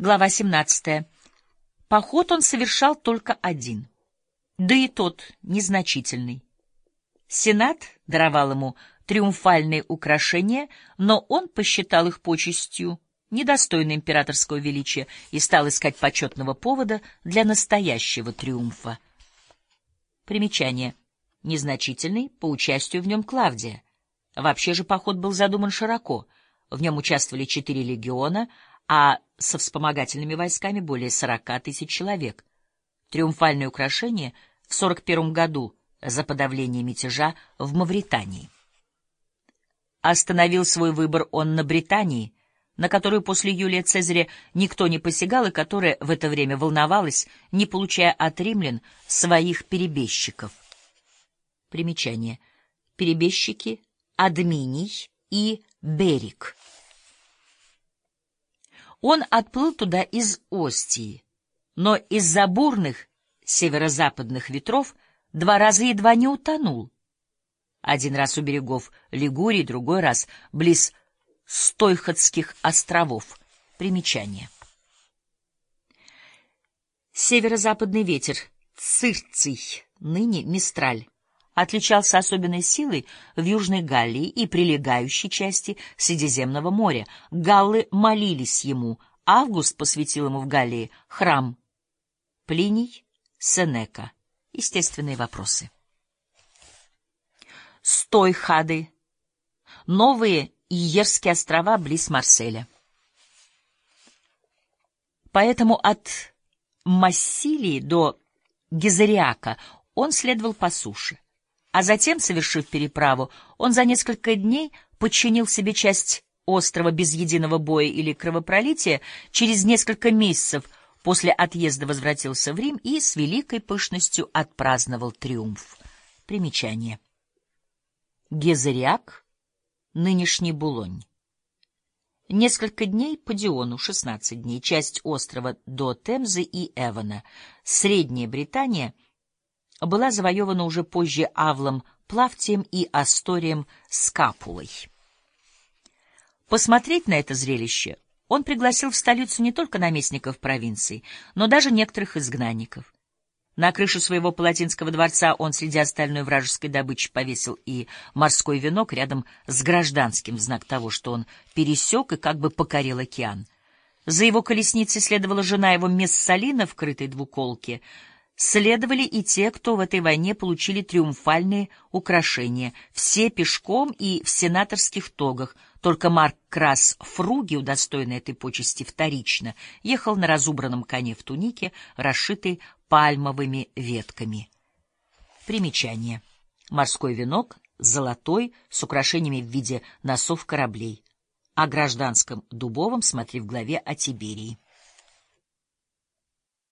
Глава 17. Поход он совершал только один, да и тот незначительный. Сенат даровал ему триумфальные украшения, но он посчитал их почестью недостойной императорского величия и стал искать почетного повода для настоящего триумфа. Примечание. Незначительный по участию в нем Клавдия. Вообще же поход был задуман широко. В нем участвовали четыре легиона — а со вспомогательными войсками более 40 тысяч человек. Триумфальное украшение в 41 году за подавление мятежа в Мавритании. Остановил свой выбор он на Британии, на которую после Юлия Цезаря никто не посягал и которая в это время волновалась, не получая от римлян своих перебежчиков. Примечание. Перебежчики Админий и Берик — он отплыл туда из Остии, но из-за бурных северо-западных ветров два раза едва не утонул. Один раз у берегов Лигурии, другой раз близ Стойхотских островов. Примечание. Северо-западный ветер, Цирций, ныне Мистраль отличался особенной силой в Южной Галлии и прилегающей части Средиземного моря. Галлы молились ему. Август посвятил ему в Галлии храм. Плиний, Сенека. Естественные вопросы. Стой, хады. Новые Иерские острова близ Марселя. Поэтому от Массилии до Гезериака он следовал по суше. А затем, совершив переправу, он за несколько дней подчинил себе часть острова без единого боя или кровопролития, через несколько месяцев после отъезда возвратился в Рим и с великой пышностью отпраздновал триумф. Примечание. Гезериак, нынешний Булонь. Несколько дней по Диону, 16 дней, часть острова до Темзы и Эвана. Средняя Британия — была завоевана уже позже Авлом Плавтием и Асторием Скапулой. Посмотреть на это зрелище он пригласил в столицу не только наместников провинций, но даже некоторых изгнанников. На крышу своего палатинского дворца он среди остальной вражеской добычи повесил и морской венок рядом с гражданским в знак того, что он пересек и как бы покорил океан. За его колесницей следовала жена его Мессалина в крытой двуколке — следовали и те, кто в этой войне получили триумфальные украшения, все пешком и в сенаторских тогах, только Марк Крас Фруги, удостоенный этой почести вторично, ехал на разубранном коне в тунике, расшитой пальмовыми ветками. Примечание. Морской венок, золотой, с украшениями в виде носов кораблей. О гражданском дубовом смотри в главе о Тиберии.